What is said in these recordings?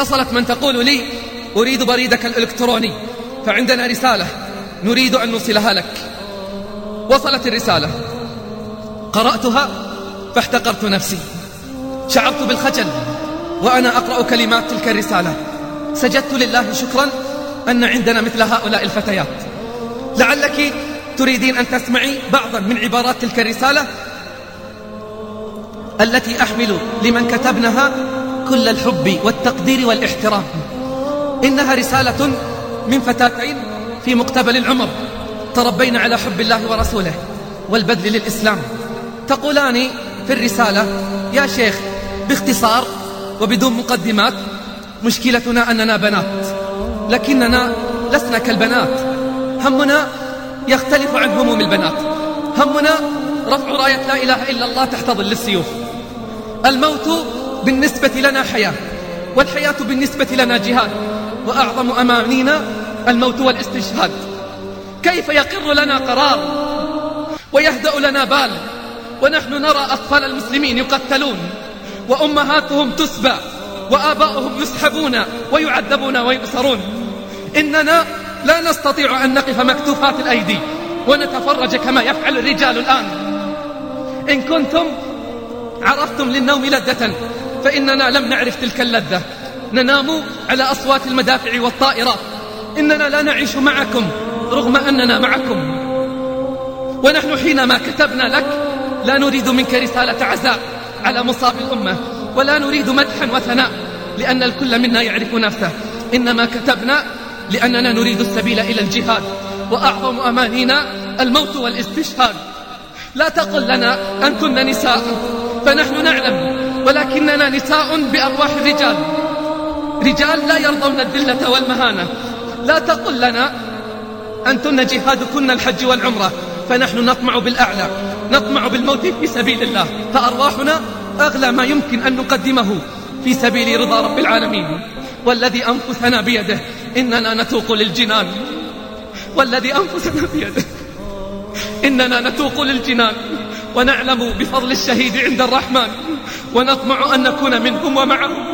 وصلت من تقول لي أريد بريدك الإلكتروني فعندنا رسالة نريد أن نوصلها لك. وصلت الرسالة. قرأتها فاحتقرت نفسي. شعرت بالخجل وأنا أقرأ كلمات تلك الرسالة. سجدت لله شكرا أن عندنا مثل هؤلاء الفتيات. لعلك تريدين أن تسمعي بعضا من عبارات تلك الرسالة التي أحمل لمن كتبنها كل الحب والتقدير والاحترام. إنها رسالة من فتاتين في مقتبل العمر تربين على حب الله ورسوله والبذل للإسلام. تقولان في الرسالة يا شيخ باختصار وبدون مقدمات مشكلتنا أننا بنات لكننا لسنا كالبنات. همنا يختلف عن هموم البنات. همنا رفع راية لا إله إلا الله تحت ظل السيوف الموت بالنسبة لنا حياة والحياة بالنسبة لنا جهاد وأعظم أمانينا الموت والاستشهاد. كيف يقر لنا قرار؟ ويهدأ لنا بال. ونحن نرى أطفال المسلمين يقتلون وأمهاتهم تسبى وآباؤهم يسحبون ويعذبون ويؤسرون إننا لا نستطيع أن نقف مكتوفات الأيدي ونتفرج كما يفعل الرجال الآن. إن كنتم عرفتم للنوم لذة فإننا لم نعرف تلك اللذة. ننام على أصوات المدافع والطائرات إننا لا نعيش معكم رغم أننا معكم. ونحن حينما كتبنا لك لا نريد منك رسالة عزاء على مصاب الأمة ولا نريد مدحا وثناء لأن الكل منا يعرف نفسه. إنما كتبنا لأننا نريد السبيل إلى الجهاد وأعظم أمانينا الموت والاستشهاد. لا تقل لنا أنتن نساء فنحن نعلم ولكننا نساء بأرواح الرجال. رجال لا يرضون الذلة والمهانة. لا تقل لنا أنتن جهادكن الحج والعمرة فنحن نطمع بالأعلى نطمع بالموت في سبيل الله. فأرواحنا أغلى ما يمكن أن نقدمه في سبيل رضا رب العالمين. والذي أنفسنا بيده إننا نتوق للجنان. والذي أنفسنا بيده إننا نتوق للجنان. ونعلم بفضل الشهيد عند الرحمن ونطمع أن نكون منهم ومعهم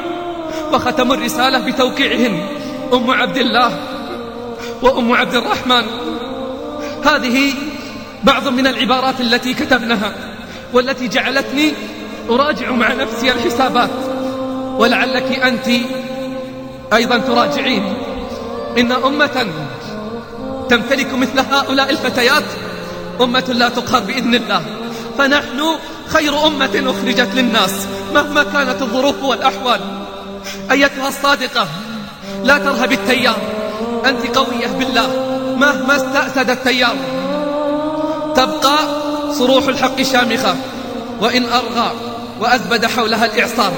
وختم الرسالة بتوقيعهن أم عبد الله وأم عبد الرحمن. هذه بعض من العبارات التي كتبناها والتي جعلتني أراجع مع نفسي الحسابات. ولعلك أنت أيضا تراجعين. إن أمة تمتلك مثل هؤلاء الفتيات أمة لا تقهر بإذن الله. فنحن خير أمة أخرجت للناس مهما كانت الظروف والأحوال. أيتها الصادقة لا ترهب التيار. أنت قوية بالله مهما استأسد التيار. تبقى صروح الحق شامخة وإن أرغى وأزبد حولها الإعصار.